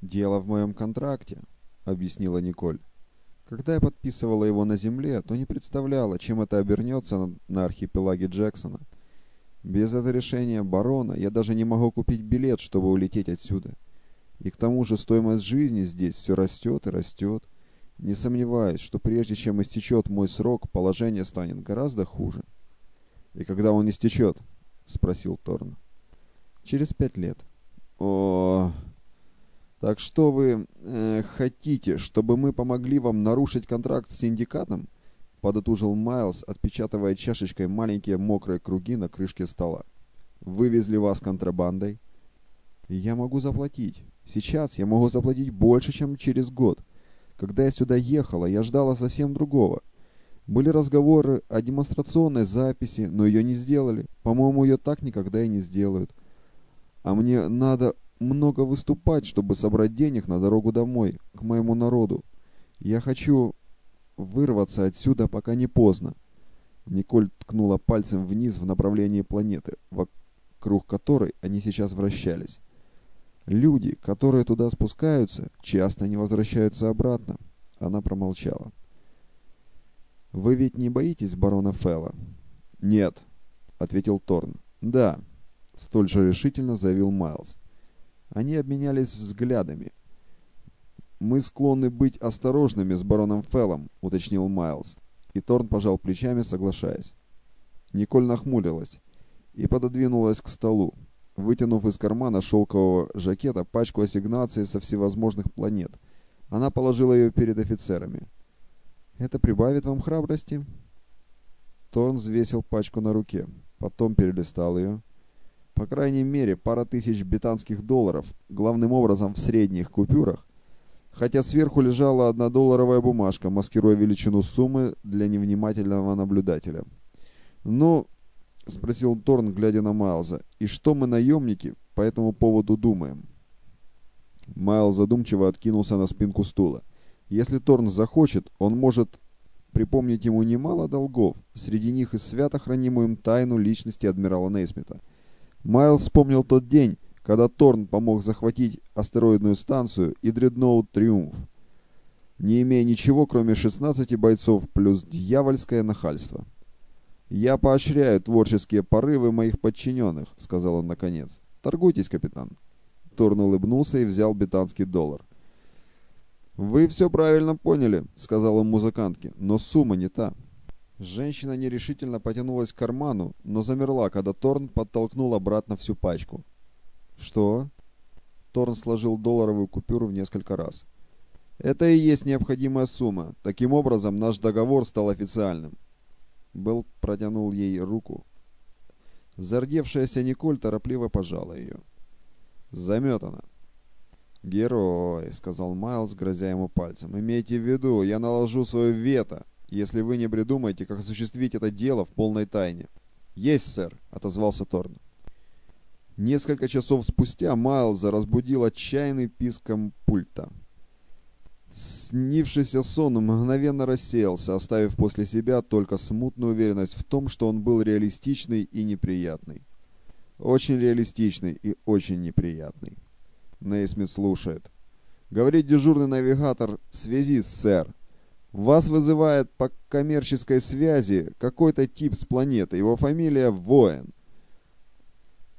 «Дело в моем контракте», — объяснила Николь. «Когда я подписывала его на земле, то не представляла, чем это обернется на, на архипелаге Джексона. Без этого решения барона я даже не могу купить билет, чтобы улететь отсюда. И к тому же стоимость жизни здесь все растет и растет. Не сомневаюсь, что прежде чем истечет мой срок, положение станет гораздо хуже». «И когда он истечет?» — спросил Торн. «Через пять лет». «О, так что вы э, хотите, чтобы мы помогли вам нарушить контракт с синдикатом?» Подотужил Майлз, отпечатывая чашечкой маленькие мокрые круги на крышке стола. «Вывезли вас контрабандой?» «Я могу заплатить. Сейчас я могу заплатить больше, чем через год. Когда я сюда ехала, я ждала совсем другого. Были разговоры о демонстрационной записи, но ее не сделали. По-моему, ее так никогда и не сделают. А мне надо много выступать, чтобы собрать денег на дорогу домой, к моему народу. Я хочу вырваться отсюда, пока не поздно. Николь ткнула пальцем вниз в направлении планеты, вокруг которой они сейчас вращались. Люди, которые туда спускаются, часто не возвращаются обратно. Она промолчала. «Вы ведь не боитесь барона Фелла?» «Нет», — ответил Торн. «Да», — столь же решительно заявил Майлз. Они обменялись взглядами. «Мы склонны быть осторожными с бароном Феллом», — уточнил Майлз. И Торн пожал плечами, соглашаясь. Николь нахмурилась и пододвинулась к столу, вытянув из кармана шелкового жакета пачку ассигнаций со всевозможных планет. Она положила ее перед офицерами. «Это прибавит вам храбрости?» Торн взвесил пачку на руке, потом перелистал ее. По крайней мере, пара тысяч бетанских долларов, главным образом в средних купюрах, хотя сверху лежала однодолларовая бумажка, маскируя величину суммы для невнимательного наблюдателя. «Ну, — спросил Торн, глядя на Майлза, — и что мы, наемники, по этому поводу думаем?» Майл задумчиво откинулся на спинку стула. «Если Торн захочет, он может припомнить ему немало долгов, среди них и свято хранимую им тайну личности адмирала Нейсмита. Майлз вспомнил тот день, когда Торн помог захватить астероидную станцию и дредноут «Триумф», не имея ничего, кроме 16 бойцов плюс дьявольское нахальство. «Я поощряю творческие порывы моих подчиненных», — сказал он наконец. «Торгуйтесь, капитан». Торн улыбнулся и взял бетанский доллар. «Вы все правильно поняли», — сказал он музыкантке, — «но сумма не та». Женщина нерешительно потянулась к карману, но замерла, когда Торн подтолкнул обратно всю пачку. «Что?» Торн сложил долларовую купюру в несколько раз. «Это и есть необходимая сумма. Таким образом, наш договор стал официальным». Белл протянул ей руку. Зардевшаяся Николь торопливо пожала ее. «Заметана». «Герой», — сказал Майлз, грозя ему пальцем. «Имейте в виду, я наложу свое вето если вы не придумаете, как осуществить это дело в полной тайне. «Есть, сэр», — отозвался Торн. Несколько часов спустя Майлза разбудил отчаянный писком пульта. Снившийся сон мгновенно рассеялся, оставив после себя только смутную уверенность в том, что он был реалистичный и неприятный. Очень реалистичный и очень неприятный. Нейсмит слушает. Говорит дежурный навигатор «Связи, сэр». Вас вызывает по коммерческой связи какой-то тип с планеты. Его фамилия Воин.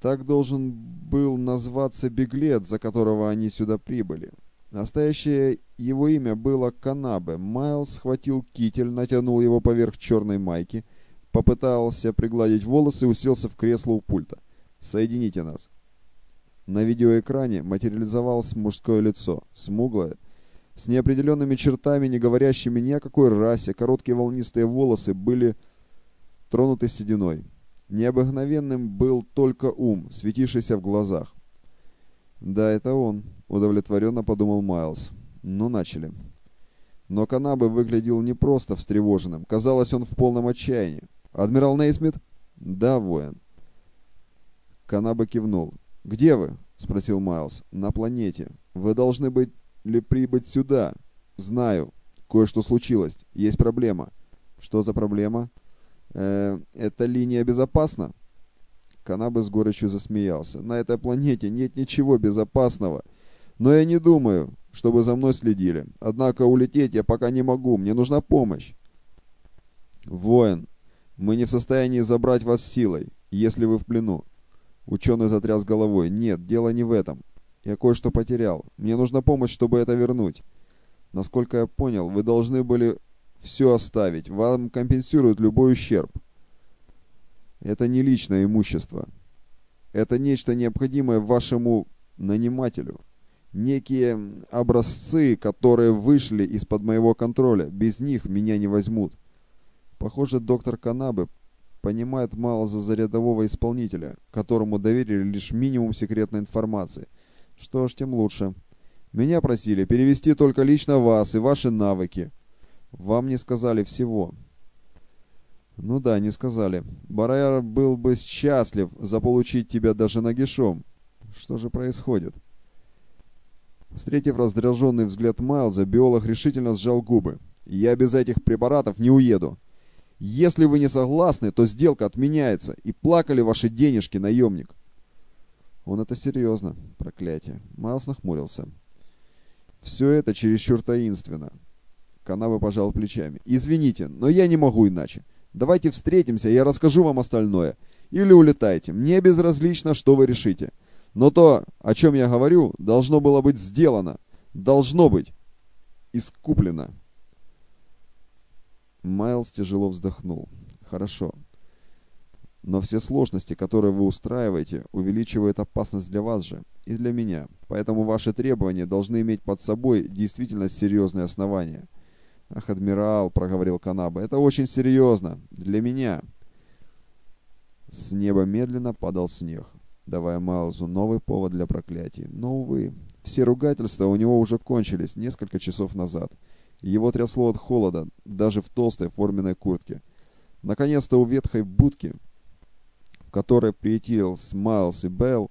Так должен был назваться беглец, за которого они сюда прибыли. Настоящее его имя было Канабе. Майлз схватил китель, натянул его поверх черной майки, попытался пригладить волосы и уселся в кресло у пульта. «Соедините нас». На видеоэкране материализовалось мужское лицо, смуглое, с неопределенными чертами, не говорящими ни о какой расе, короткие волнистые волосы были тронуты сединой. Необыкновенным был только ум, светившийся в глазах. «Да, это он», — удовлетворенно подумал Майлз. «Ну, начали». Но Канабе выглядел не просто встревоженным. Казалось, он в полном отчаянии. «Адмирал Нейсмит?» «Да, воин». Канабе кивнул. «Где вы?» — спросил Майлз. «На планете. Вы должны быть ли прибыть сюда. Знаю. Кое-что случилось. Есть проблема. Что за проблема? Э, эта линия безопасна? Канабе с горечью засмеялся. На этой планете нет ничего безопасного. Но я не думаю, чтобы за мной следили. Однако улететь я пока не могу, мне нужна помощь. Воин, мы не в состоянии забрать вас силой, если вы в плену. Ученый затряс головой. Нет, дело не в этом. Я кое-что потерял. Мне нужна помощь, чтобы это вернуть. Насколько я понял, вы должны были все оставить. Вам компенсируют любой ущерб. Это не личное имущество. Это нечто необходимое вашему нанимателю. Некие образцы, которые вышли из-под моего контроля. Без них меня не возьмут. Похоже, доктор Канабе понимает мало за рядового исполнителя, которому доверили лишь минимум секретной информации. Что ж, тем лучше. Меня просили перевести только лично вас и ваши навыки. Вам не сказали всего. Ну да, не сказали. Барайар был бы счастлив заполучить тебя даже нагишом. Что же происходит? Встретив раздраженный взгляд Майлза, биолог решительно сжал губы. «Я без этих препаратов не уеду. Если вы не согласны, то сделка отменяется, и плакали ваши денежки, наемник». Он это серьезно. Проклятие. Майлз нахмурился. «Все это чересчур таинственно». Канава пожал плечами. «Извините, но я не могу иначе. Давайте встретимся, я расскажу вам остальное. Или улетайте. Мне безразлично, что вы решите. Но то, о чем я говорю, должно было быть сделано. Должно быть. Искуплено. Майлз тяжело вздохнул. Хорошо. Но все сложности, которые вы устраиваете, увеличивают опасность для вас же и для меня. Поэтому ваши требования должны иметь под собой действительно серьезные основания. «Ах, адмирал», — проговорил Канаба, — «это очень серьезно. Для меня». С неба медленно падал снег давая Майлзу новый повод для проклятий. Но, увы, все ругательства у него уже кончились несколько часов назад. Его трясло от холода, даже в толстой форменной куртке. Наконец-то у ветхой будки, в которой приютились Майлз и Белл,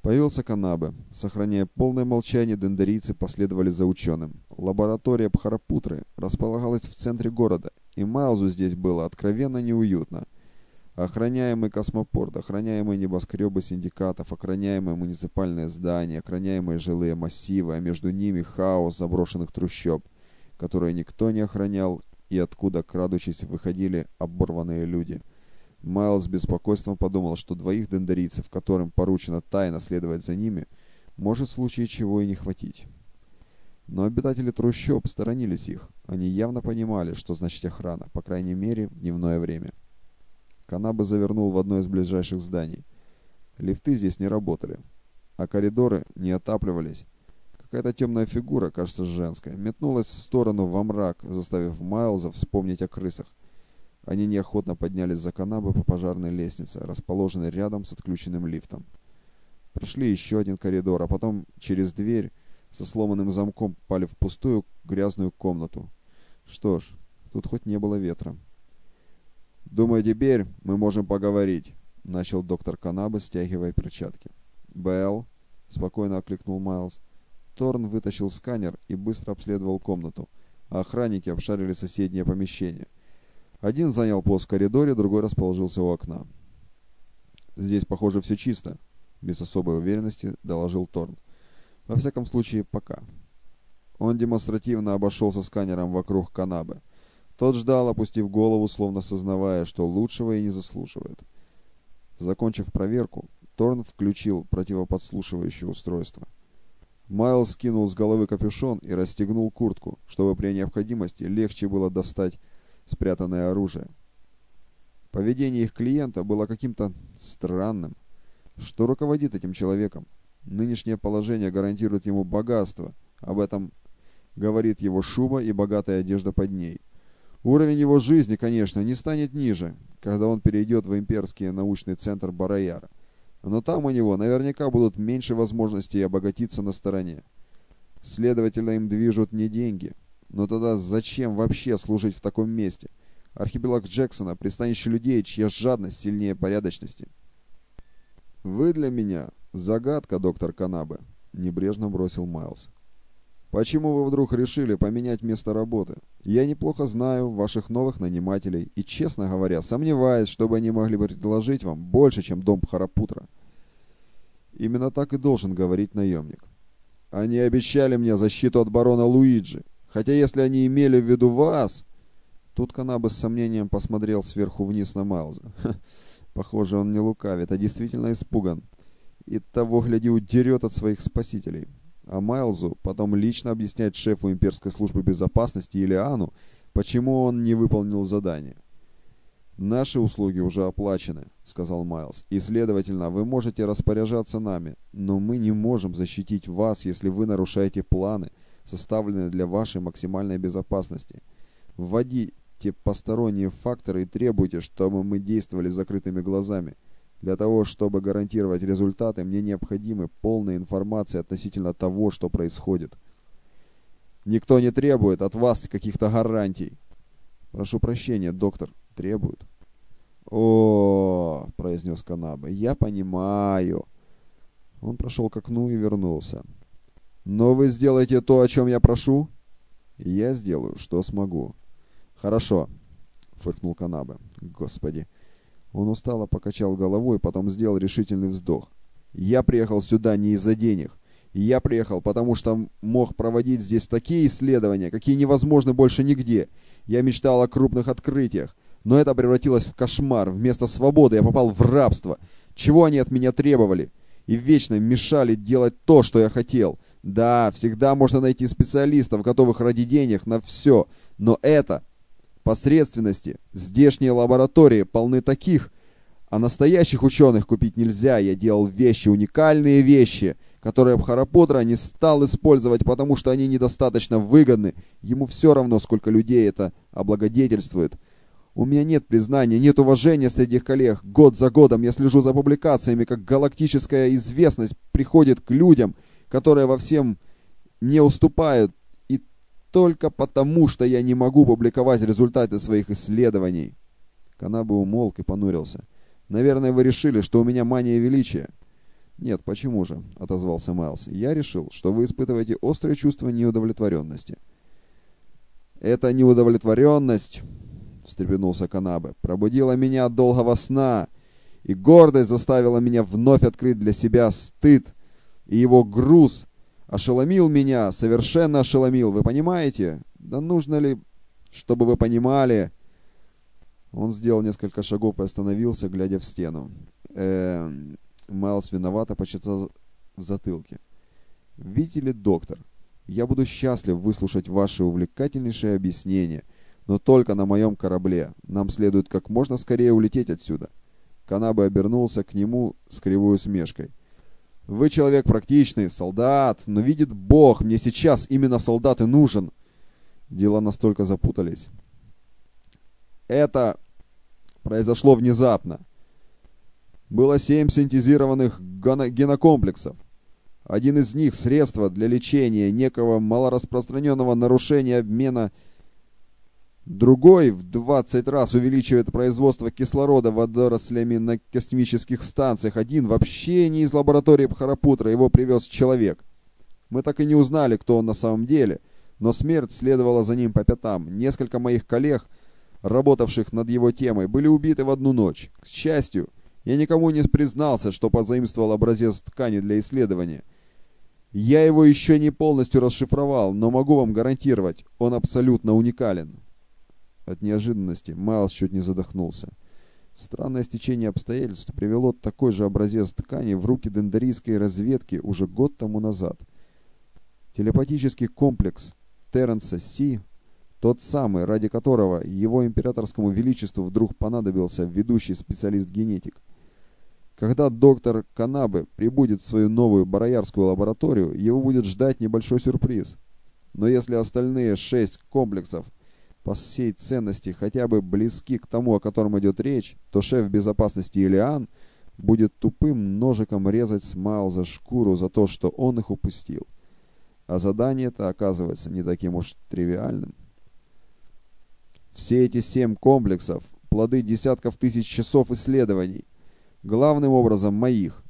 появился Канабе. Сохраняя полное молчание, дендерийцы последовали за ученым. Лаборатория Бхарапутры располагалась в центре города, и Майлзу здесь было откровенно неуютно – Охраняемый космопорт, охраняемые небоскребы синдикатов, охраняемые муниципальные здания, охраняемые жилые массивы, а между ними хаос заброшенных трущоб, которые никто не охранял и откуда, крадучись, выходили оборванные люди. Майлз с беспокойством подумал, что двоих дендерийцев, которым поручено тайно следовать за ними, может в случае чего и не хватить. Но обитатели трущоб сторонились их. Они явно понимали, что значит охрана, по крайней мере, в дневное время. Канаба завернул в одно из ближайших зданий. Лифты здесь не работали, а коридоры не отапливались. Какая-то темная фигура, кажется, женская, метнулась в сторону во мрак, заставив Майлза вспомнить о крысах. Они неохотно поднялись за канабы по пожарной лестнице, расположенной рядом с отключенным лифтом. Прошли еще один коридор, а потом через дверь со сломанным замком попали в пустую грязную комнату. Что ж, тут хоть не было ветра. «Думаю, теперь мы можем поговорить», — начал доктор Канаба, стягивая перчатки. «Белл», — спокойно окликнул Майлз. Торн вытащил сканер и быстро обследовал комнату, а охранники обшарили соседнее помещение. Один занял пост в коридоре, другой расположился у окна. «Здесь, похоже, все чисто», — без особой уверенности доложил Торн. «Во всяком случае, пока». Он демонстративно обошелся сканером вокруг Канабы. Тот ждал, опустив голову, словно сознавая, что лучшего и не заслуживает. Закончив проверку, Торн включил противоподслушивающее устройство. Майлз скинул с головы капюшон и расстегнул куртку, чтобы при необходимости легче было достать спрятанное оружие. Поведение их клиента было каким-то странным. Что руководит этим человеком? Нынешнее положение гарантирует ему богатство. Об этом говорит его шуба и богатая одежда под ней. Уровень его жизни, конечно, не станет ниже, когда он перейдет в имперский научный центр Бараяра. Но там у него наверняка будут меньше возможностей обогатиться на стороне. Следовательно, им движут не деньги. Но тогда зачем вообще служить в таком месте? Архипелаг Джексона – пристанище людей, чья жадность сильнее порядочности. «Вы для меня загадка, доктор Канабе», – небрежно бросил Майлз. Почему вы вдруг решили поменять место работы? Я неплохо знаю ваших новых нанимателей и, честно говоря, сомневаюсь, чтобы они могли предложить вам больше, чем дом Харапутра. Именно так и должен говорить наемник. Они обещали мне защиту от барона Луиджи. Хотя если они имели в виду вас... Тут Канабе с сомнением посмотрел сверху вниз на Майлза. Похоже, он не лукавит, а действительно испуган. И того, гляди, удерет от своих спасителей. А Майлзу потом лично объяснять шефу имперской службы безопасности Илиану, почему он не выполнил задание. «Наши услуги уже оплачены», — сказал Майлз, — «и, следовательно, вы можете распоряжаться нами, но мы не можем защитить вас, если вы нарушаете планы, составленные для вашей максимальной безопасности. Вводите посторонние факторы и требуйте, чтобы мы действовали закрытыми глазами. Для того, чтобы гарантировать результаты, мне необходимы полная информация относительно того, что происходит. Никто не требует от вас каких-то гарантий. Прошу прощения, доктор, требуют. «О, — произнес Канабе, — я понимаю». Он прошел к окну и вернулся. «Но вы сделаете то, о чем я прошу?» «Я сделаю, что смогу». «Хорошо», — фыркнул Канабе. «Господи». Он устало покачал головой, потом сделал решительный вздох. «Я приехал сюда не из-за денег. Я приехал, потому что мог проводить здесь такие исследования, какие невозможны больше нигде. Я мечтал о крупных открытиях, но это превратилось в кошмар. Вместо свободы я попал в рабство. Чего они от меня требовали? И вечно мешали делать то, что я хотел. Да, всегда можно найти специалистов, готовых ради денег на все. Но это посредственности. Здешние лаборатории полны таких. А настоящих ученых купить нельзя. Я делал вещи, уникальные вещи, которые Бхарапутра не стал использовать, потому что они недостаточно выгодны. Ему все равно, сколько людей это облагодетельствует. У меня нет признания, нет уважения среди коллег. Год за годом я слежу за публикациями, как галактическая известность приходит к людям, которые во всем не уступают, и только потому, что я не могу публиковать результаты своих исследований. Канабы умолк и понурился. «Наверное, вы решили, что у меня мания величия». «Нет, почему же?» — отозвался Майлз. «Я решил, что вы испытываете острое чувство неудовлетворенности». «Это неудовлетворенность встрепенулся Канабе. «Пробудила меня от долгого сна, и гордость заставила меня вновь открыть для себя стыд, и его груз ошеломил меня, совершенно ошеломил, вы понимаете? Да нужно ли, чтобы вы понимали...» Он сделал несколько шагов и остановился, глядя в стену. Э, Майлз виновато почесал в затылке. «Видите ли, доктор, я буду счастлив выслушать ваши увлекательнейшие объяснения» но только на моем корабле. Нам следует как можно скорее улететь отсюда». Канабе обернулся к нему с кривой усмешкой. «Вы человек практичный, солдат, но видит Бог, мне сейчас именно солдат и нужен». Дела настолько запутались. Это произошло внезапно. Было семь синтезированных генокомплексов. Один из них – средство для лечения некого малораспространенного нарушения обмена Другой в 20 раз увеличивает производство кислорода водорослями на космических станциях. Один вообще не из лаборатории Бхарапутра, его привез человек. Мы так и не узнали, кто он на самом деле, но смерть следовала за ним по пятам. Несколько моих коллег, работавших над его темой, были убиты в одну ночь. К счастью, я никому не признался, что позаимствовал образец ткани для исследования. Я его еще не полностью расшифровал, но могу вам гарантировать, он абсолютно уникален. От неожиданности Майлз чуть не задохнулся. Странное стечение обстоятельств привело такой же образец ткани в руки дендарийской разведки уже год тому назад. Телепатический комплекс Терренса Си, тот самый, ради которого его императорскому величеству вдруг понадобился ведущий специалист-генетик. Когда доктор Канабе прибудет в свою новую бароярскую лабораторию, его будет ждать небольшой сюрприз. Но если остальные шесть комплексов по всей ценности хотя бы близки к тому, о котором идет речь, то шеф безопасности Илиан будет тупым ножиком резать Смайл за шкуру за то, что он их упустил. А задание это оказывается не таким уж тривиальным. Все эти семь комплексов – плоды десятков тысяч часов исследований, главным образом моих,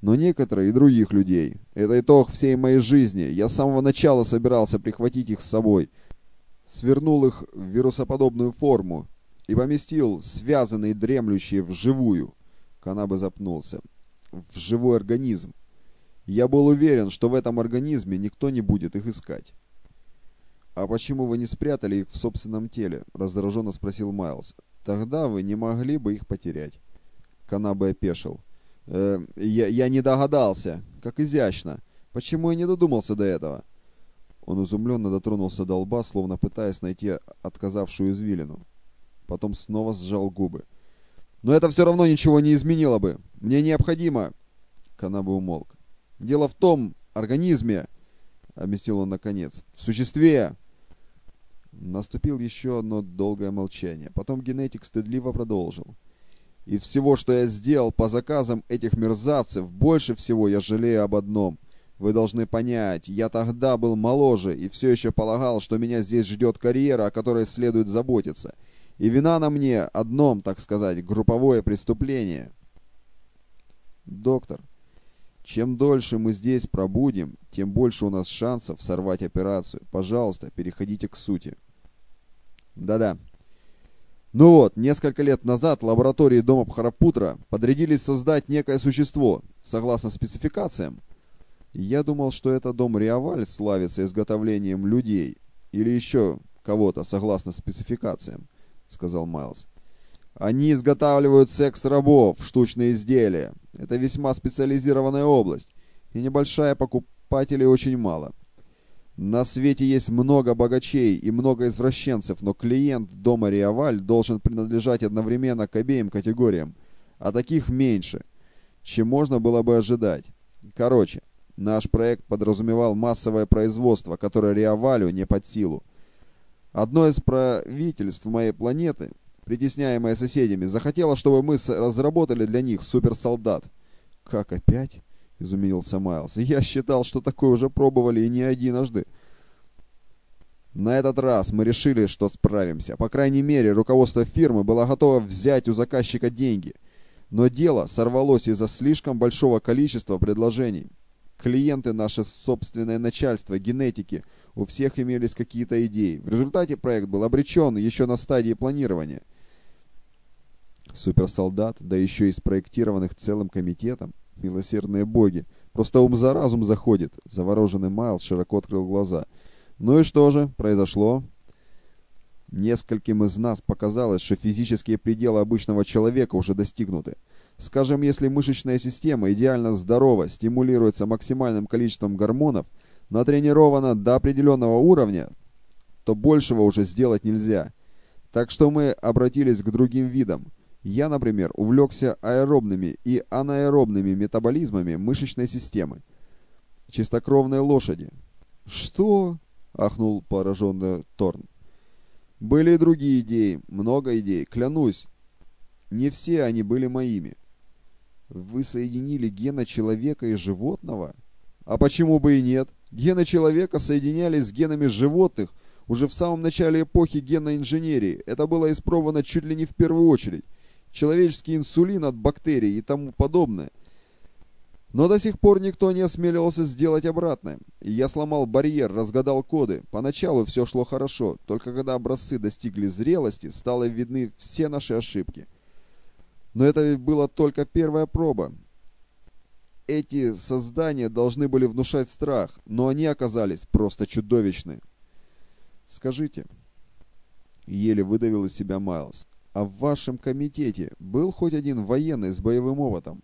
но некоторые и других людей. Это итог всей моей жизни. Я с самого начала собирался прихватить их с собой – свернул их в вирусоподобную форму и поместил связанные дремлющие в живую. Канабе запнулся. В живой организм. Я был уверен, что в этом организме никто не будет их искать. «А почему вы не спрятали их в собственном теле?» – раздраженно спросил Майлз. «Тогда вы не могли бы их потерять». Канабе опешил. «Э, я, «Я не догадался. Как изящно. Почему я не додумался до этого?» Он изумленно дотронулся до лба, словно пытаясь найти отказавшую извилину. Потом снова сжал губы. «Но это все равно ничего не изменило бы. Мне необходимо...» Канабе умолк. «Дело в том организме...» — объяснил он наконец. «В существе...» Наступил еще одно долгое молчание. Потом генетик стыдливо продолжил. «И всего, что я сделал по заказам этих мерзавцев, больше всего я жалею об одном. Вы должны понять, я тогда был моложе и все еще полагал, что меня здесь ждет карьера, о которой следует заботиться. И вина на мне одном, так сказать, групповое преступление». «Доктор, чем дольше мы здесь пробудем, тем больше у нас шансов сорвать операцию. Пожалуйста, переходите к сути». Да-да. Ну вот, несколько лет назад лаборатории дома Бхарапутра подрядились создать некое существо, согласно спецификациям. Я думал, что это дом Риаваль славится изготовлением людей. Или еще кого-то, согласно спецификациям, сказал Майлз. Они изготавливают секс-рабов, штучные изделия. Это весьма специализированная область, и небольшая покупателей очень мало. На свете есть много богачей и много извращенцев, но клиент дома Риаваль должен принадлежать одновременно к обеим категориям, а таких меньше, чем можно было бы ожидать. Короче, наш проект подразумевал массовое производство, которое Риавалю не под силу. Одно из правительств моей планеты, притесняемое соседями, захотело, чтобы мы разработали для них суперсолдат. Как опять? — изумился Майлз. «Я считал, что такое уже пробовали и не единожды». На этот раз мы решили, что справимся. По крайней мере, руководство фирмы было готово взять у заказчика деньги. Но дело сорвалось из-за слишком большого количества предложений. Клиенты, наше собственное начальство, генетики, у всех имелись какие-то идеи. В результате проект был обречен еще на стадии планирования. Суперсолдат, да еще и спроектированных целым комитетом. Милосердные боги. Просто ум за разум заходит. Завороженный Майлз широко открыл глаза. Ну и что же произошло? Нескольким из нас показалось, что физические пределы обычного человека уже достигнуты. Скажем, если мышечная система идеально здорова, стимулируется максимальным количеством гормонов, натренирована до определенного уровня, то большего уже сделать нельзя. Так что мы обратились к другим видам. Я, например, увлекся аэробными и анаэробными метаболизмами мышечной системы. Чистокровные лошади. «Что?» — ахнул пораженный Торн. «Были и другие идеи, много идей, клянусь. Не все они были моими. Вы соединили гены человека и животного? А почему бы и нет? Гены человека соединялись с генами животных уже в самом начале эпохи генной инженерии. Это было испробовано чуть ли не в первую очередь человеческий инсулин от бактерий и тому подобное. Но до сих пор никто не осмеливался сделать обратное. Я сломал барьер, разгадал коды. Поначалу все шло хорошо, только когда образцы достигли зрелости, стало видны все наши ошибки. Но это была только первая проба. Эти создания должны были внушать страх, но они оказались просто чудовищны. «Скажите», — еле выдавил из себя Майлз, а в вашем комитете был хоть один военный с боевым опытом?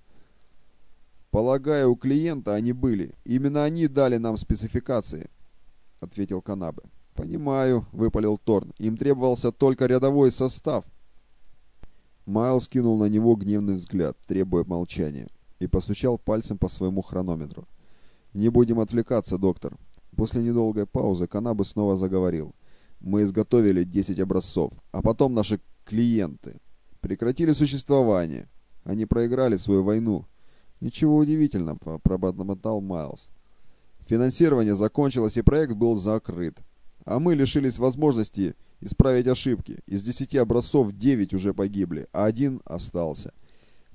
Полагаю, у клиента они были. Именно они дали нам спецификации, ответил Канабе. Понимаю, выпалил Торн. Им требовался только рядовой состав. Майлз кинул на него гневный взгляд, требуя молчания, и постучал пальцем по своему хронометру. «Не будем отвлекаться, доктор». После недолгой паузы Канабе снова заговорил. «Мы изготовили 10 образцов, а потом наши клиенты. Прекратили существование. Они проиграли свою войну. Ничего удивительного, пробормотал Майлз. Финансирование закончилось, и проект был закрыт. А мы лишились возможности исправить ошибки. Из десяти образцов девять уже погибли, а один остался.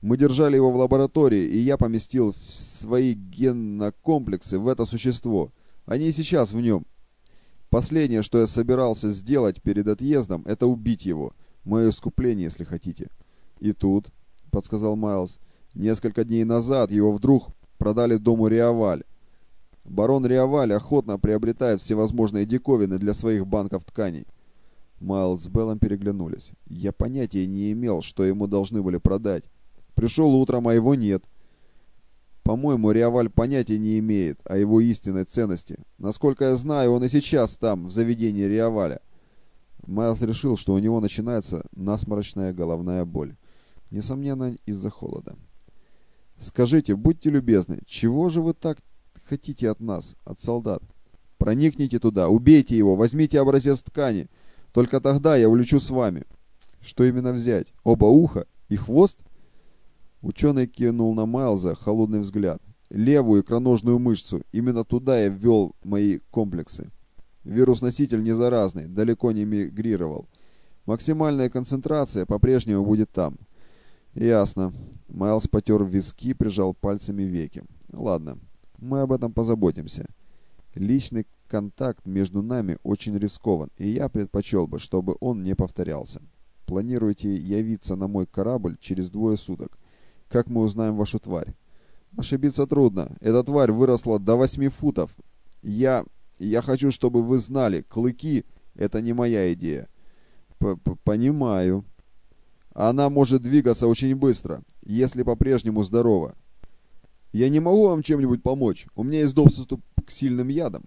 Мы держали его в лаборатории, и я поместил свои генокомплексы в это существо. Они и сейчас в нем. Последнее, что я собирался сделать перед отъездом, это убить его. Мое искупление, если хотите. И тут, подсказал Майлз, несколько дней назад его вдруг продали дому Риаваль. Барон Риаваль охотно приобретает всевозможные диковины для своих банков тканей. Майлз с Беллом переглянулись. Я понятия не имел, что ему должны были продать. Пришел утром, а его нет. По-моему, Риаваль понятия не имеет о его истинной ценности. Насколько я знаю, он и сейчас там, в заведении Риаваля. Майлз решил, что у него начинается насморочная головная боль. Несомненно, из-за холода. «Скажите, будьте любезны, чего же вы так хотите от нас, от солдат? Проникните туда, убейте его, возьмите образец ткани. Только тогда я улечу с вами». «Что именно взять? Оба уха и хвост?» Ученый кинул на Майлза холодный взгляд. Левую икроножную мышцу. Именно туда я ввел мои комплексы. Вирус-носитель не заразный, далеко не мигрировал. Максимальная концентрация по-прежнему будет там. Ясно. Майлз потер виски, прижал пальцами веки. Ладно, мы об этом позаботимся. Личный контакт между нами очень рискован, и я предпочел бы, чтобы он не повторялся. Планируете явиться на мой корабль через двое суток. Как мы узнаем вашу тварь? Ошибиться трудно. Эта тварь выросла до восьми футов. Я... я хочу, чтобы вы знали, клыки — это не моя идея. П -п Понимаю. Она может двигаться очень быстро, если по-прежнему здорова. Я не могу вам чем-нибудь помочь. У меня есть доступ к сильным ядам.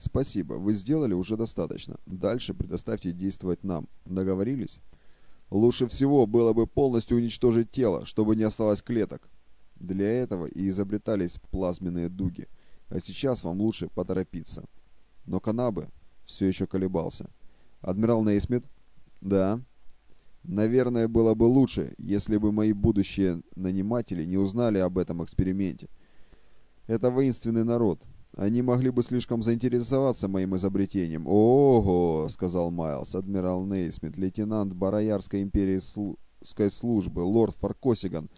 Спасибо, вы сделали уже достаточно. Дальше предоставьте действовать нам. Договорились? Лучше всего было бы полностью уничтожить тело, чтобы не осталось клеток. Для этого и изобретались плазменные дуги. А сейчас вам лучше поторопиться. Но Канабе все еще колебался. Адмирал Нейсмит? Да. Наверное, было бы лучше, если бы мои будущие наниматели не узнали об этом эксперименте. Это воинственный народ. Они могли бы слишком заинтересоваться моим изобретением. «Ого!» — сказал Майлз, адмирал Нейсмит, лейтенант Бароярской имперской службы, лорд Фаркосиган.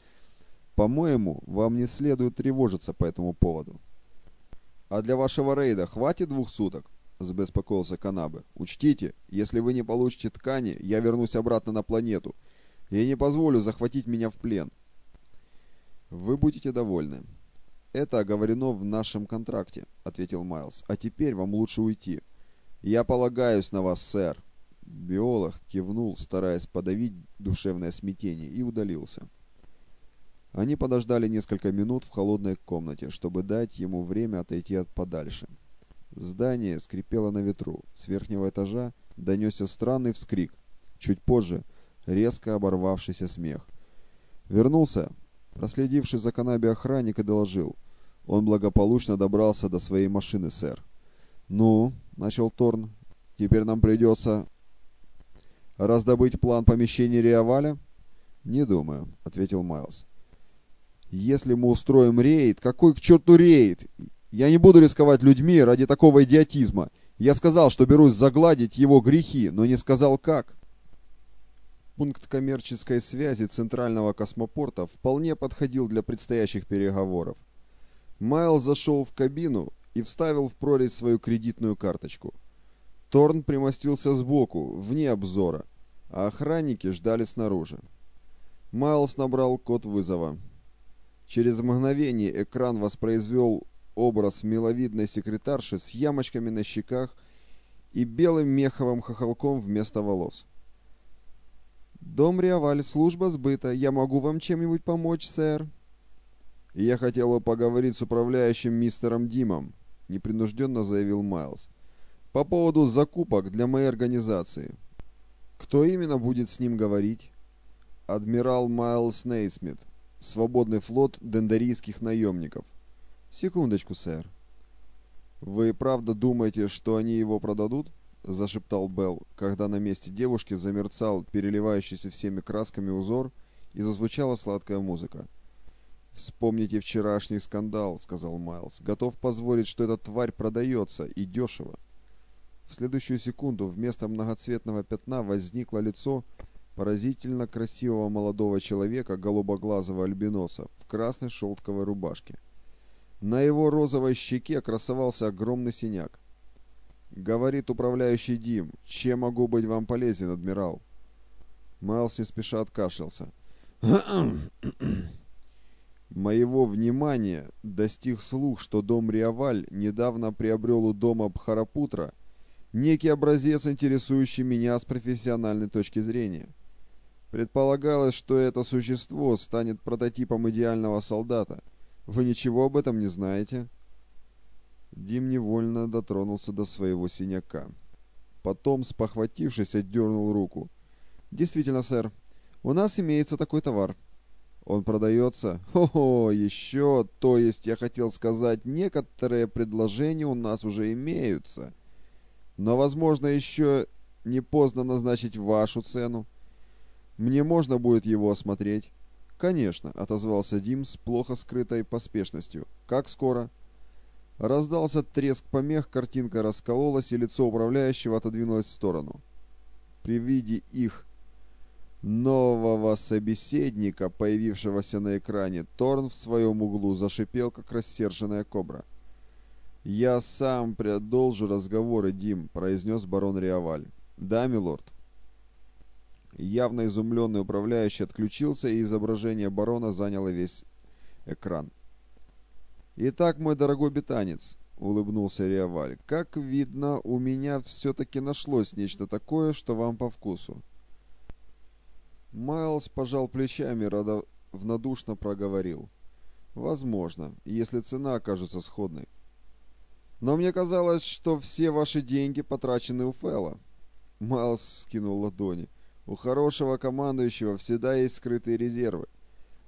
«По-моему, вам не следует тревожиться по этому поводу». «А для вашего рейда хватит двух суток?» — забеспокоился Канабе. «Учтите, если вы не получите ткани, я вернусь обратно на планету. Я не позволю захватить меня в плен». «Вы будете довольны. «Это оговорено в нашем контракте», — ответил Майлз. «А теперь вам лучше уйти». «Я полагаюсь на вас, сэр». Биолог кивнул, стараясь подавить душевное смятение, и удалился. Они подождали несколько минут в холодной комнате, чтобы дать ему время отойти от подальше. Здание скрипело на ветру. С верхнего этажа донесся странный вскрик. Чуть позже резко оборвавшийся смех. Вернулся Проследивший за Канаби охранник и доложил. Он благополучно добрался до своей машины, сэр. «Ну», — начал Торн, — «теперь нам придется раздобыть план помещения Риаваля?» «Не думаю», — ответил Майлз. «Если мы устроим рейд, какой к черту рейд? Я не буду рисковать людьми ради такого идиотизма. Я сказал, что берусь загладить его грехи, но не сказал как». Пункт коммерческой связи центрального космопорта вполне подходил для предстоящих переговоров. Майл зашел в кабину и вставил в прорезь свою кредитную карточку. Торн примостился сбоку, вне обзора, а охранники ждали снаружи. Майлз набрал код вызова. Через мгновение экран воспроизвел образ миловидной секретарши с ямочками на щеках и белым меховым хохолком вместо волос. «Дом Риаваль, служба сбыта. Я могу вам чем-нибудь помочь, сэр?» «Я хотел бы поговорить с управляющим мистером Димом», — непринужденно заявил Майлз. «По поводу закупок для моей организации». «Кто именно будет с ним говорить?» «Адмирал Майлз Нейсмит. Свободный флот дендарийских наемников». «Секундочку, сэр». «Вы правда думаете, что они его продадут?» — зашептал Белл, когда на месте девушки замерцал переливающийся всеми красками узор и зазвучала сладкая музыка. «Вспомните вчерашний скандал», — сказал Майлз. «Готов позволить, что эта тварь продается, и дешево». В следующую секунду вместо многоцветного пятна возникло лицо поразительно красивого молодого человека, голубоглазого альбиноса, в красной шелковой рубашке. На его розовой щеке красовался огромный синяк. «Говорит управляющий Дим. Чем могу быть вам полезен, адмирал?» Майлз не спеша откашлялся. Моего внимания достиг слух, что дом Риаваль недавно приобрел у дома Бхарапутра некий образец, интересующий меня с профессиональной точки зрения. Предполагалось, что это существо станет прототипом идеального солдата. Вы ничего об этом не знаете?» Дим невольно дотронулся до своего синяка. Потом, спохватившись, отдернул руку. «Действительно, сэр, у нас имеется такой товар». «Он продается?» «Хо-хо, еще, то есть я хотел сказать, некоторые предложения у нас уже имеются. Но, возможно, еще не поздно назначить вашу цену. Мне можно будет его осмотреть?» «Конечно», — отозвался Дим с плохо скрытой поспешностью. «Как скоро?» Раздался треск помех, картинка раскололась, и лицо управляющего отодвинулось в сторону. При виде их нового собеседника, появившегося на экране, Торн в своем углу зашипел, как рассерженная кобра. «Я сам продолжу разговоры, Дим», — произнес барон Риаваль. «Да, милорд». Явно изумленный управляющий отключился, и изображение барона заняло весь экран. «Итак, мой дорогой бетанец», — улыбнулся Риаваль, — «как видно, у меня все-таки нашлось нечто такое, что вам по вкусу». Майлз пожал плечами, равнодушно проговорил. «Возможно, если цена окажется сходной. Но мне казалось, что все ваши деньги потрачены у Фэлла». Майлз скинул ладони. «У хорошего командующего всегда есть скрытые резервы.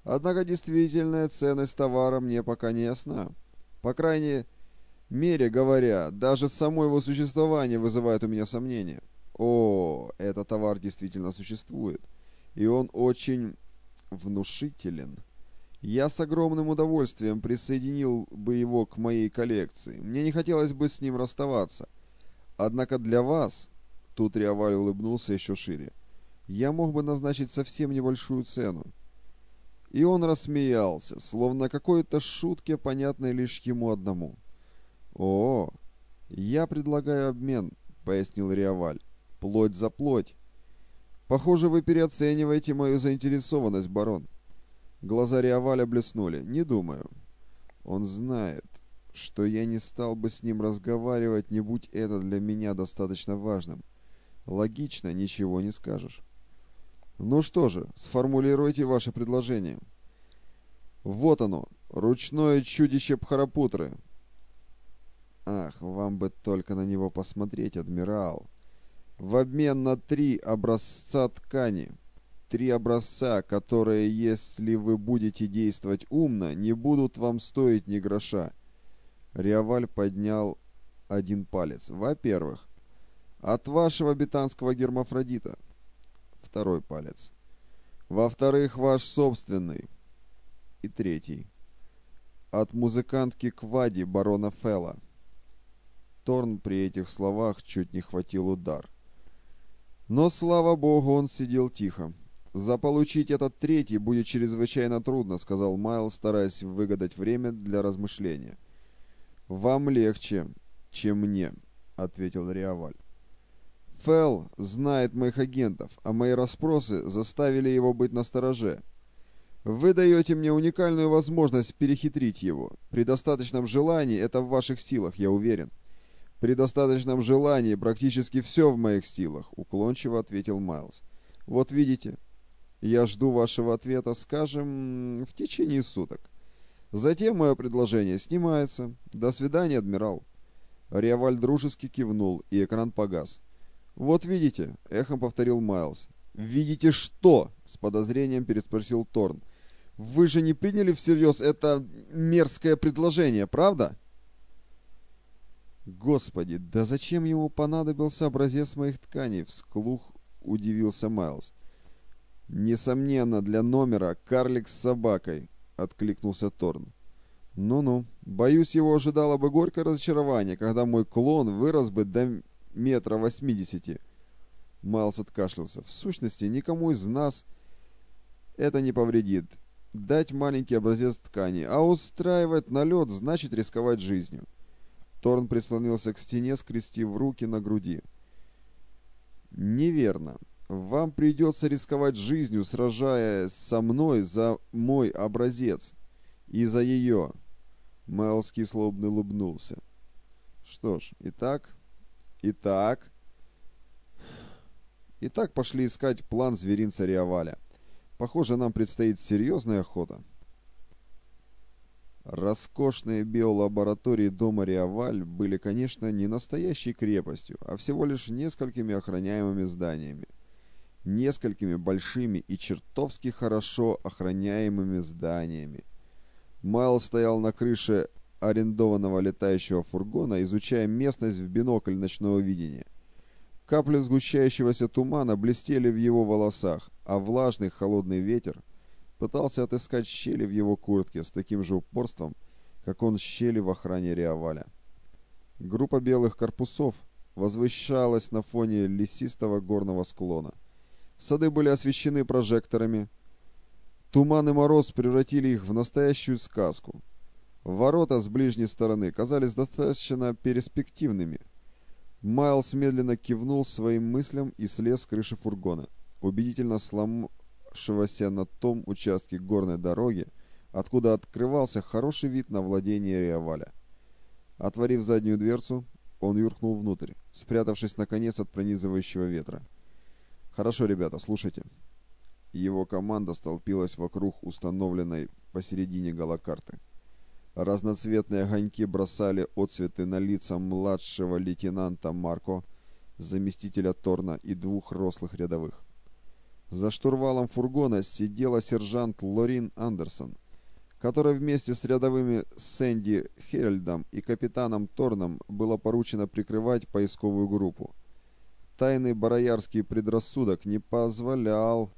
Однако действительная ценность товара мне пока не ясна. По крайней мере говоря, даже само его существование вызывает у меня сомнения. О, этот товар действительно существует. И он очень внушителен. Я с огромным удовольствием присоединил бы его к моей коллекции. Мне не хотелось бы с ним расставаться. Однако для вас, тут Риаваль улыбнулся еще шире, я мог бы назначить совсем небольшую цену. И он рассмеялся, словно какой-то шутке, понятной лишь ему одному. «О, я предлагаю обмен», — пояснил Риаваль. «Плоть за плоть. Похоже, вы переоцениваете мою заинтересованность, барон». Глаза Риаваля блеснули. «Не думаю. Он знает, что я не стал бы с ним разговаривать, не будь это для меня достаточно важным. Логично, ничего не скажешь». Ну что же, сформулируйте ваше предложение. Вот оно, ручное чудище Пхарапутры. Ах, вам бы только на него посмотреть, адмирал. В обмен на три образца ткани. Три образца, которые, если вы будете действовать умно, не будут вам стоить ни гроша. Риаваль поднял один палец. Во-первых, от вашего бетанского гермафродита второй палец. Во-вторых, ваш собственный. И третий. От музыкантки Квади барона Фелла. Торн при этих словах чуть не хватил удар. Но, слава богу, он сидел тихо. «Заполучить этот третий будет чрезвычайно трудно», — сказал Майл, стараясь выгадать время для размышления. «Вам легче, чем мне», — ответил Риаваль. Фелл знает моих агентов, а мои расспросы заставили его быть настороже. Вы даете мне уникальную возможность перехитрить его. При достаточном желании это в ваших силах, я уверен. При достаточном желании практически все в моих силах, уклончиво ответил Майлз. Вот видите, я жду вашего ответа, скажем, в течение суток. Затем мое предложение снимается. До свидания, адмирал. Реваль дружески кивнул, и экран погас. «Вот видите», — эхом повторил Майлз. «Видите что?» — с подозрением переспросил Торн. «Вы же не приняли всерьез это мерзкое предложение, правда?» «Господи, да зачем ему понадобился образец моих тканей?» — всклух удивился Майлз. «Несомненно, для номера карлик с собакой», — откликнулся Торн. «Ну-ну, боюсь, его ожидало бы горькое разочарование, когда мой клон вырос бы до метра восьмидесяти. Майлз откашлялся. В сущности, никому из нас это не повредит. Дать маленький образец ткани, а устраивать налет значит рисковать жизнью. Торн прислонился к стене, скрестив руки на груди. «Неверно. Вам придется рисковать жизнью, сражаясь со мной за мой образец. И за ее. Мэлс кисло улыбнулся. Что ж, итак... Итак... Итак, пошли искать план зверинца Риаваля. Похоже, нам предстоит серьезная охота. Роскошные биолаборатории дома Риаваль были, конечно, не настоящей крепостью, а всего лишь несколькими охраняемыми зданиями. Несколькими большими и чертовски хорошо охраняемыми зданиями. Майл стоял на крыше арендованного летающего фургона, изучая местность в бинокль ночного видения. Капли сгущающегося тумана блестели в его волосах, а влажный холодный ветер пытался отыскать щели в его куртке с таким же упорством, как он щели в охране Риаваля. Группа белых корпусов возвышалась на фоне лесистого горного склона. Сады были освещены прожекторами. Туман и мороз превратили их в настоящую сказку. Ворота с ближней стороны казались достаточно перспективными. Майлз медленно кивнул своим мыслям и слез с крыши фургона, убедительно сломавшегося на том участке горной дороги, откуда открывался хороший вид на владение Риаваля. Отворив заднюю дверцу, он юркнул внутрь, спрятавшись наконец от пронизывающего ветра. «Хорошо, ребята, слушайте». Его команда столпилась вокруг установленной посередине галакарты. Разноцветные огоньки бросали отцветы на лица младшего лейтенанта Марко, заместителя Торна и двух рослых рядовых. За штурвалом фургона сидела сержант Лорин Андерсон, которой вместе с рядовыми Сэнди Херальдом и капитаном Торном было поручено прикрывать поисковую группу. Тайный бароярский предрассудок не позволял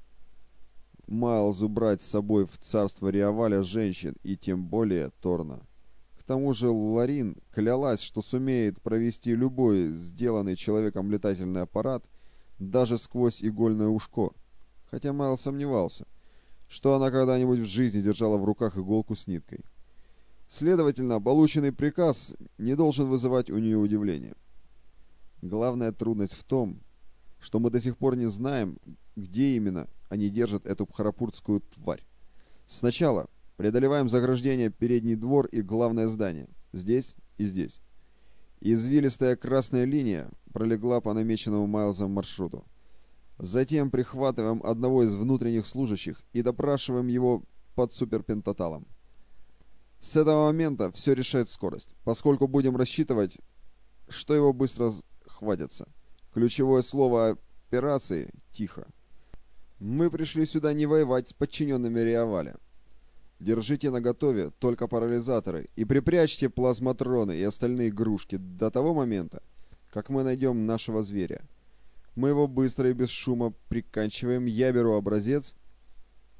Майлзу брать с собой в царство Риаваля женщин, и тем более Торна. К тому же Ларин клялась, что сумеет провести любой сделанный человеком летательный аппарат даже сквозь игольное ушко. Хотя Майл сомневался, что она когда-нибудь в жизни держала в руках иголку с ниткой. Следовательно, полученный приказ не должен вызывать у нее удивления. Главная трудность в том, что мы до сих пор не знаем, где именно они держат эту пхарапуртскую тварь. Сначала преодолеваем заграждение передний двор и главное здание. Здесь и здесь. Извилистая красная линия пролегла по намеченному Майлзом маршруту. Затем прихватываем одного из внутренних служащих и допрашиваем его под суперпентаталом. С этого момента все решает скорость, поскольку будем рассчитывать, что его быстро хватится. Ключевое слово операции – тихо. Мы пришли сюда не воевать с подчиненными Риаваля. Держите наготове только парализаторы и припрячьте плазматроны и остальные игрушки до того момента, как мы найдем нашего зверя. Мы его быстро и без шума приканчиваем. Я беру образец.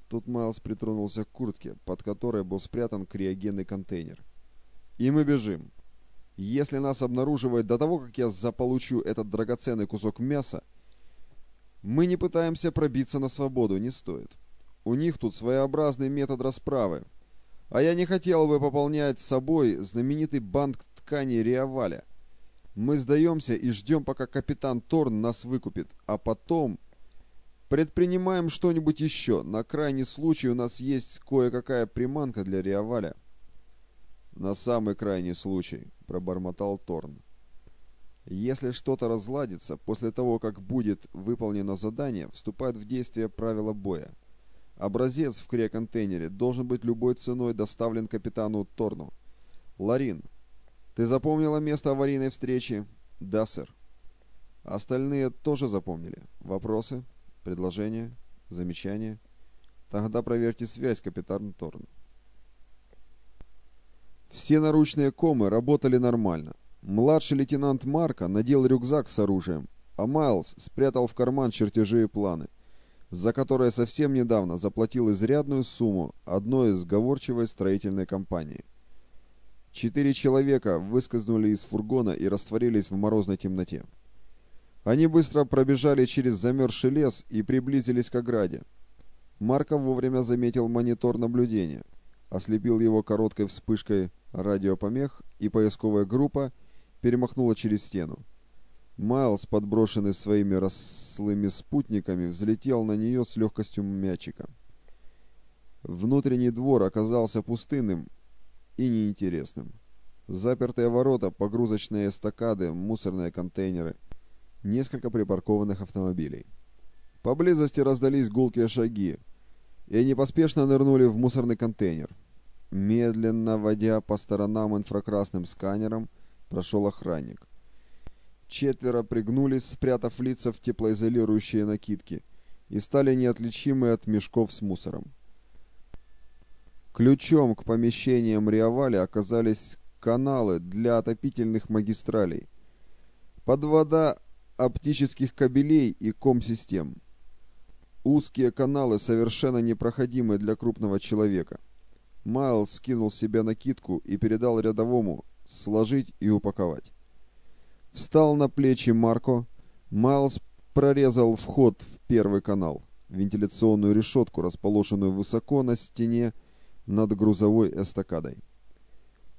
Тут Майлз притронулся к куртке, под которой был спрятан криогенный контейнер. И мы бежим. Если нас обнаруживают до того, как я заполучу этот драгоценный кусок мяса, мы не пытаемся пробиться на свободу, не стоит. У них тут своеобразный метод расправы. А я не хотел бы пополнять с собой знаменитый банк тканей Риаваля. Мы сдаемся и ждем, пока капитан Торн нас выкупит, а потом предпринимаем что-нибудь еще. На крайний случай у нас есть кое-какая приманка для Риаваля. На самый крайний случай, пробормотал Торн. Если что-то разладится, после того, как будет выполнено задание, вступает в действие правила боя. Образец в крия-контейнере должен быть любой ценой доставлен капитану Торну. Ларин, ты запомнила место аварийной встречи? Да, сэр. Остальные тоже запомнили. Вопросы? Предложения? Замечания? Тогда проверьте связь, капитан Торн. Все наручные комы работали нормально. Младший лейтенант Марка надел рюкзак с оружием, а Майлз спрятал в карман чертежи и планы, за которые совсем недавно заплатил изрядную сумму одной из сговорчивой строительной компании. Четыре человека выскользнули из фургона и растворились в морозной темноте. Они быстро пробежали через замерзший лес и приблизились к ограде. Марков вовремя заметил монитор наблюдения, ослепил его короткой вспышкой радиопомех, и поисковая группа – перемахнула через стену. Майлз, подброшенный своими рослыми спутниками, взлетел на нее с легкостью мячика. Внутренний двор оказался пустынным и неинтересным. Запертые ворота, погрузочные эстакады, мусорные контейнеры, несколько припаркованных автомобилей. Поблизости раздались гулкие шаги, и они поспешно нырнули в мусорный контейнер. Медленно водя по сторонам инфракрасным сканером, прошел охранник. Четверо пригнулись, спрятав лица в теплоизолирующие накидки, и стали неотличимы от мешков с мусором. Ключом к помещениям Риавали оказались каналы для отопительных магистралей, подвода оптических кабелей и ком-систем. Узкие каналы совершенно непроходимы для крупного человека. Майлз скинул себе накидку и передал рядовому сложить и упаковать. Встал на плечи Марко. Майлз прорезал вход в первый канал, вентиляционную решетку, расположенную высоко на стене над грузовой эстакадой.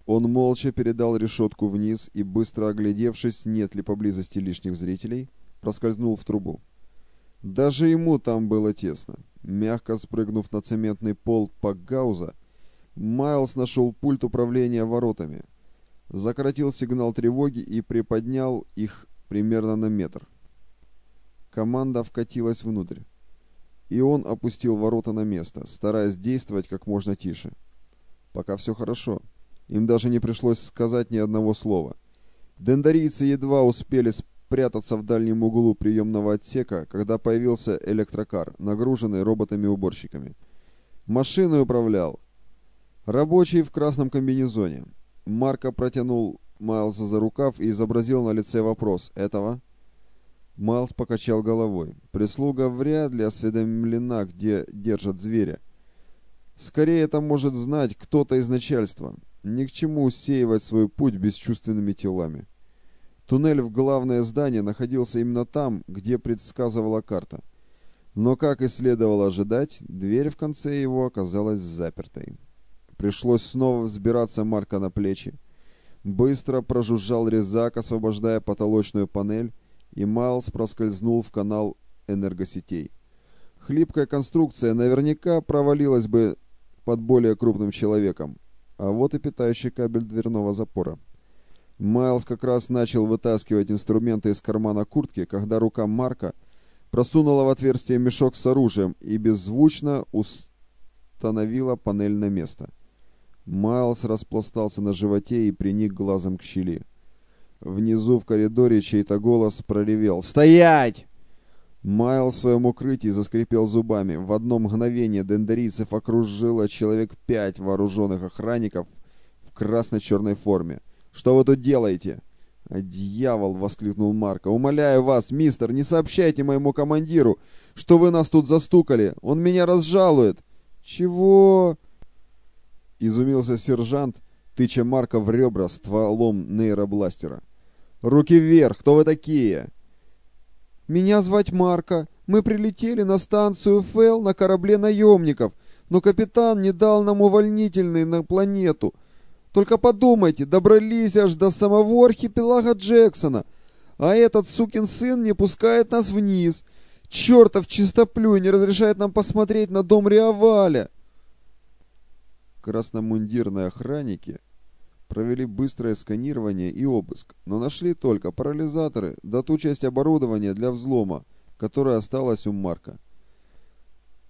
Он молча передал решетку вниз и, быстро оглядевшись, нет ли поблизости лишних зрителей, проскользнул в трубу. Даже ему там было тесно. Мягко спрыгнув на цементный пол Пакгауза, Майлз нашел пульт управления воротами, закоротил сигнал тревоги и приподнял их примерно на метр. Команда вкатилась внутрь, и он опустил ворота на место, стараясь действовать как можно тише. Пока все хорошо. Им даже не пришлось сказать ни одного слова. Дендарийцы едва успели прятаться в дальнем углу приемного отсека, когда появился электрокар, нагруженный роботами-уборщиками. Машиной управлял. Рабочий в красном комбинезоне. Марко протянул Майлза за рукав и изобразил на лице вопрос «Этого?». Майлз покачал головой. Прислуга вряд ли осведомлена, где держат зверя. Скорее это может знать кто-то из начальства. Ни к чему усеивать свой путь бесчувственными телами. Туннель в главное здание находился именно там, где предсказывала карта. Но, как и следовало ожидать, дверь в конце его оказалась запертой. Пришлось снова взбираться Марка на плечи. Быстро прожужжал резак, освобождая потолочную панель, и Майлз проскользнул в канал энергосетей. Хлипкая конструкция наверняка провалилась бы под более крупным человеком. А вот и питающий кабель дверного запора. Майлз как раз начал вытаскивать инструменты из кармана куртки, когда рука Марка просунула в отверстие мешок с оружием и беззвучно установила панель на место. Майлз распластался на животе и приник глазом к щели. Внизу в коридоре чей-то голос проревел «Стоять!». Майл в своем укрытии заскрипел зубами. В одно мгновение дендерийцев окружило человек пять вооруженных охранников в красно-черной форме. Что вы тут делаете?» «А дьявол!» — воскликнул Марко. «Умоляю вас, мистер, не сообщайте моему командиру, что вы нас тут застукали. Он меня разжалует!» «Чего?» — изумился сержант, тыча Марка в ребра стволом нейробластера. «Руки вверх! Кто вы такие?» «Меня звать Марко. Мы прилетели на станцию Фэл на корабле наемников, но капитан не дал нам увольнительный на планету». Только подумайте, добрались аж до самого архипелага Джексона, а этот сукин сын не пускает нас вниз. Чертов чистоплюй не разрешает нам посмотреть на дом Риаваля. Красномундирные охранники провели быстрое сканирование и обыск, но нашли только парализаторы да ту часть оборудования для взлома, которая осталась у Марка.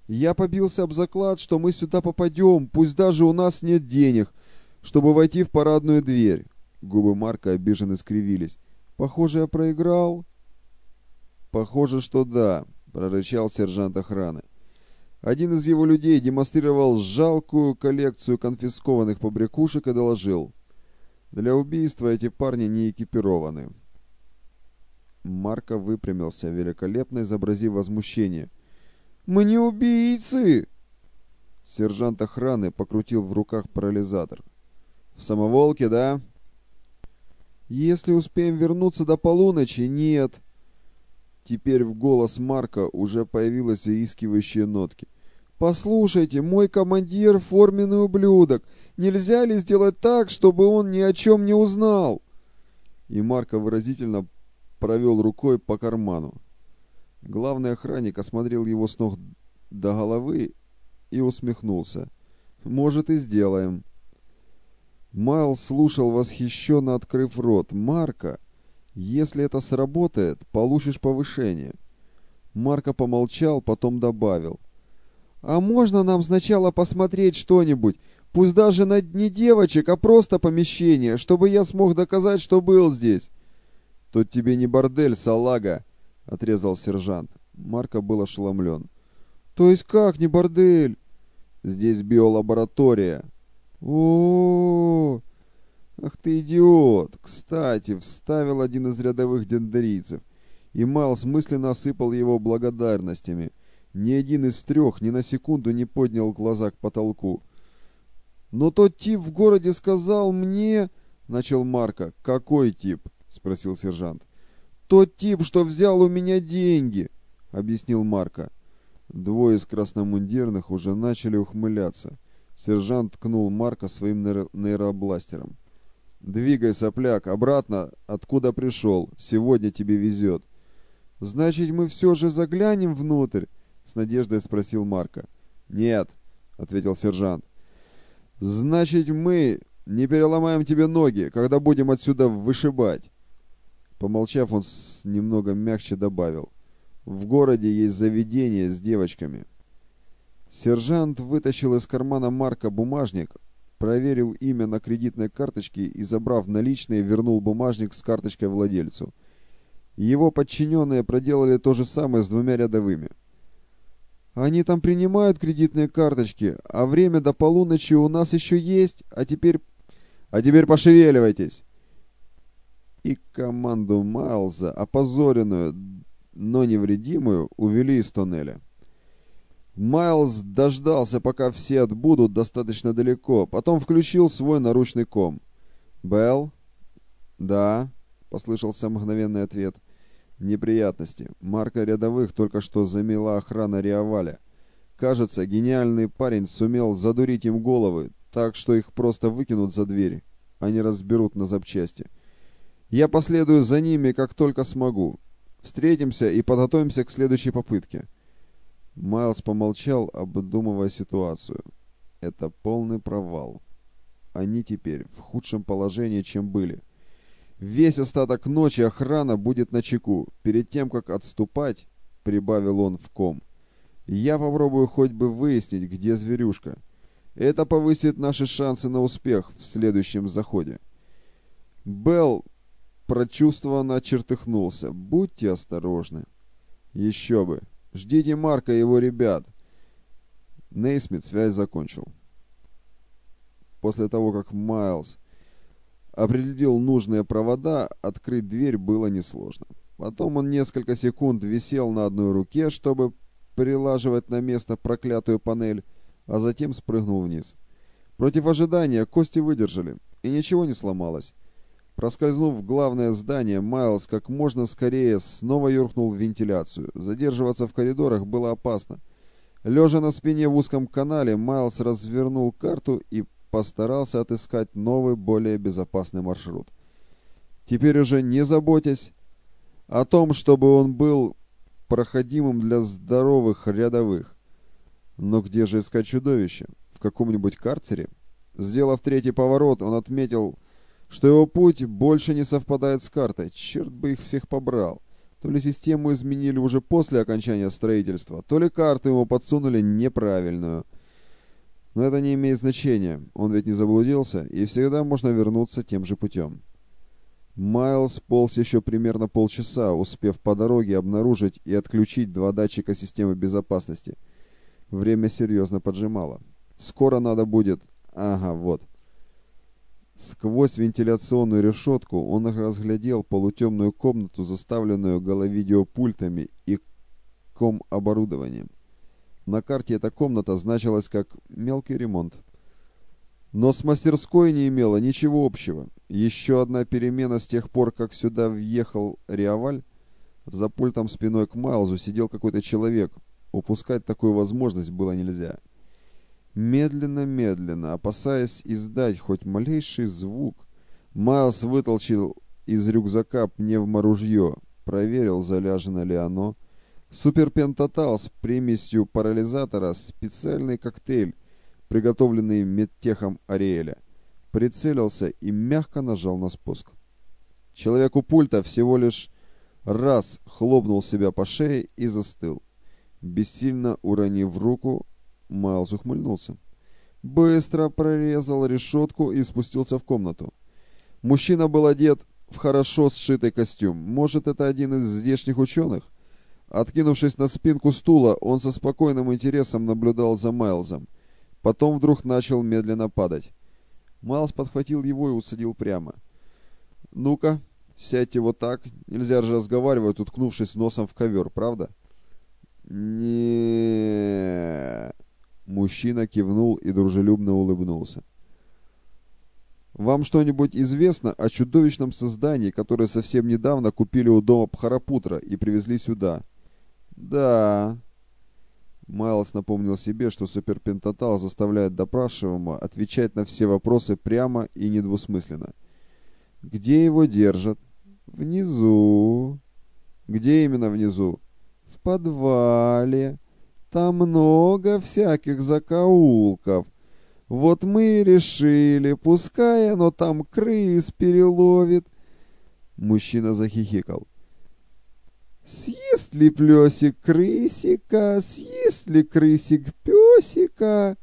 Я побился об заклад, что мы сюда попадем, пусть даже у нас нет денег, чтобы войти в парадную дверь. Губы Марка обиженно скривились. «Похоже, я проиграл». «Похоже, что да», — прорычал сержант охраны. Один из его людей демонстрировал жалкую коллекцию конфискованных побрякушек и доложил. «Для убийства эти парни не экипированы». Марко выпрямился, великолепно изобразив возмущение. «Мы не убийцы!» Сержант охраны покрутил в руках парализатор. Самоволки, да? Если успеем вернуться до полуночи, нет. Теперь в голос Марка уже появились заискивающие нотки. «Послушайте, мой командир — форменный ублюдок. Нельзя ли сделать так, чтобы он ни о чем не узнал?» И Марко выразительно провел рукой по карману. Главный охранник осмотрел его с ног до головы и усмехнулся. «Может, и сделаем». Майлз слушал восхищенно, открыв рот. «Марка, если это сработает, получишь повышение». Марко помолчал, потом добавил. «А можно нам сначала посмотреть что-нибудь? Пусть даже на не девочек, а просто помещение, чтобы я смог доказать, что был здесь». «Тут тебе не бордель, салага», — отрезал сержант. Марко был ошеломлен. «То есть как не бордель?» «Здесь биолаборатория». О, -о, -о, Ах ты идиот! Кстати, вставил один из рядовых дендрийцев, и Майлз мысленно осыпал его благодарностями. Ни один из трех ни на секунду не поднял глаза к потолку. «Но тот тип в городе сказал мне...» — начал Марка. «Какой тип?» — спросил сержант. «Тот тип, что взял у меня деньги!» — объяснил Марка. Двое из красномундирных уже начали ухмыляться. Сержант ткнул Марка своим нейро нейробластером. «Двигай, сопляк, обратно, откуда пришел. Сегодня тебе везет». «Значит, мы все же заглянем внутрь?» — с надеждой спросил Марка. «Нет», — ответил сержант. «Значит, мы не переломаем тебе ноги, когда будем отсюда вышибать». Помолчав, он немного мягче добавил. В городе есть заведение с девочками. Сержант вытащил из кармана Марка бумажник, проверил имя на кредитной карточке и, забрав наличные, вернул бумажник с карточкой владельцу. Его подчиненные проделали то же самое с двумя рядовыми. «Они там принимают кредитные карточки, а время до полуночи у нас еще есть, а теперь...» «А теперь пошевеливайтесь!» И команду Майлза, опозоренную, но невредимую увели из тоннеля. Майлз дождался, пока все отбудут достаточно далеко, потом включил свой наручный ком. «Белл?» «Да», — послышался мгновенный ответ. «Неприятности. Марка рядовых только что замела охрана Риаваля. Кажется, гениальный парень сумел задурить им головы, так что их просто выкинут за дверь, а не разберут на запчасти. Я последую за ними, как только смогу. Встретимся и подготовимся к следующей попытке. Майлз помолчал, обдумывая ситуацию. Это полный провал. Они теперь в худшем положении, чем были. Весь остаток ночи охрана будет на чеку. Перед тем, как отступать, прибавил он в ком. Я попробую хоть бы выяснить, где зверюшка. Это повысит наши шансы на успех в следующем заходе. Белл прочувствованно чертыхнулся. «Будьте осторожны». «Еще бы. Ждите Марка и его ребят». Нейсмит связь закончил. После того, как Майлз определил нужные провода, открыть дверь было несложно. Потом он несколько секунд висел на одной руке, чтобы прилаживать на место проклятую панель, а затем спрыгнул вниз. Против ожидания кости выдержали, и ничего не сломалось. Проскользнув в главное здание, Майлз как можно скорее снова юркнул в вентиляцию. Задерживаться в коридорах было опасно. Лежа на спине в узком канале, Майлз развернул карту и постарался отыскать новый, более безопасный маршрут. Теперь уже не заботясь о том, чтобы он был проходимым для здоровых рядовых. Но где же искать чудовище? В каком-нибудь карцере? Сделав третий поворот, он отметил что его путь больше не совпадает с картой. Черт бы их всех побрал. То ли систему изменили уже после окончания строительства, то ли карту ему подсунули неправильную. Но это не имеет значения, он ведь не заблудился, и всегда можно вернуться тем же путем. Майлз полз еще примерно полчаса, успев по дороге обнаружить и отключить два датчика системы безопасности. Время серьезно поджимало. Скоро надо будет... Ага, вот. Сквозь вентиляционную решетку он разглядел полутемную комнату, заставленную головидеопультами и ком-оборудованием. На карте эта комната значилась как «мелкий ремонт». Но с мастерской не имела ничего общего. Еще одна перемена с тех пор, как сюда въехал Риаваль. За пультом спиной к Майлзу сидел какой-то человек. Упускать такую возможность было нельзя. Медленно-медленно, опасаясь издать хоть малейший звук, Майлз вытолчил из рюкзака пневморужье, проверил, заляжено ли оно, Суперпентатал с примесью парализатора – специальный коктейль, приготовленный медтехом Ариэля. Прицелился и мягко нажал на спуск. Человек у пульта всего лишь раз хлопнул себя по шее и застыл. Бессильно уронив руку, Майлз ухмыльнулся. Быстро прорезал решетку и спустился в комнату. Мужчина был одет в хорошо сшитый костюм. Может, это один из здешних ученых? Откинувшись на спинку стула, он со спокойным интересом наблюдал за Майлзом. Потом вдруг начал медленно падать. Майлз подхватил его и усадил прямо. «Ну-ка, сядьте вот так. Нельзя же разговаривать, уткнувшись носом в ковер, правда?» не Мужчина кивнул и дружелюбно улыбнулся. «Вам что-нибудь известно о чудовищном создании, которое совсем недавно купили у дома Пхарапутра и привезли сюда?» «Да...» Майлз напомнил себе, что суперпентатал заставляет допрашиваемого отвечать на все вопросы прямо и недвусмысленно. «Где его держат?» «Внизу...» «Где именно внизу?» «В подвале...» Там много всяких закоулков. Вот мы и решили, пускай оно там крыс переловит. Мужчина захихикал. Съест ли плесик крысика, съест ли крысик песика?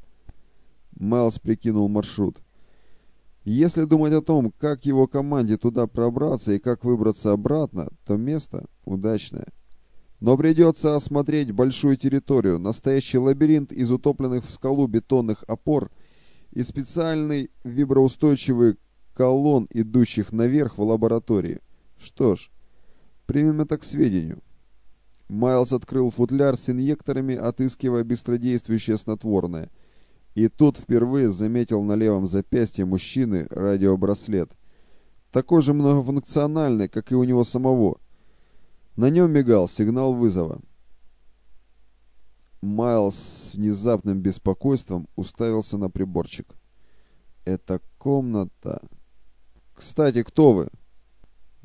Майлз прикинул маршрут. Если думать о том, как его команде туда пробраться и как выбраться обратно, то место удачное. Но придется осмотреть большую территорию, настоящий лабиринт из утопленных в скалу бетонных опор и специальный виброустойчивый колонн, идущих наверх в лаборатории. Что ж, примем это к сведению. Майлз открыл футляр с инъекторами, отыскивая быстродействующее снотворное. И тут впервые заметил на левом запястье мужчины радиобраслет. Такой же многофункциональный, как и у него самого – на нем мигал сигнал вызова. Майлз с внезапным беспокойством уставился на приборчик. «Это комната...» «Кстати, кто вы?»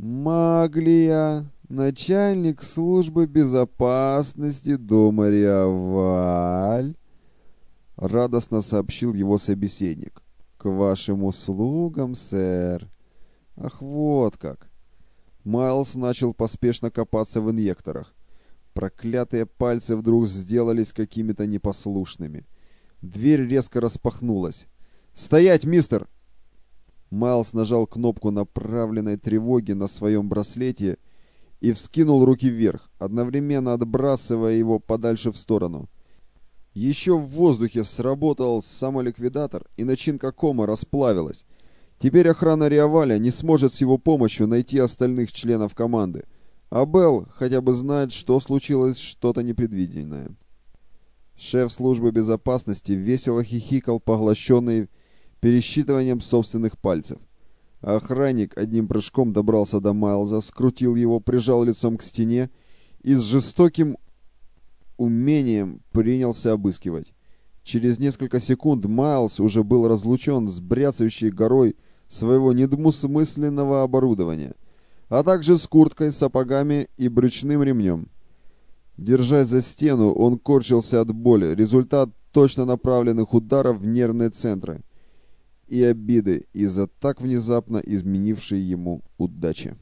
«Маглия, начальник службы безопасности дома Риаваль», — радостно сообщил его собеседник. «К вашим услугам, сэр». «Ах, вот как!» Майлз начал поспешно копаться в инъекторах. Проклятые пальцы вдруг сделались какими-то непослушными. Дверь резко распахнулась. «Стоять, мистер!» Майлз нажал кнопку направленной тревоги на своем браслете и вскинул руки вверх, одновременно отбрасывая его подальше в сторону. Еще в воздухе сработал самоликвидатор, и начинка кома расплавилась. Теперь охрана Риаваля не сможет с его помощью найти остальных членов команды. А Белл хотя бы знает, что случилось что-то непредвиденное. Шеф службы безопасности весело хихикал, поглощенный пересчитыванием собственных пальцев. охранник одним прыжком добрался до Майлза, скрутил его, прижал лицом к стене и с жестоким умением принялся обыскивать. Через несколько секунд Майлз уже был разлучен с бряцающей горой своего недвусмысленного оборудования, а также с курткой, сапогами и брючным ремнем. Держась за стену, он корчился от боли, результат точно направленных ударов в нервные центры и обиды из-за так внезапно изменившей ему удачи.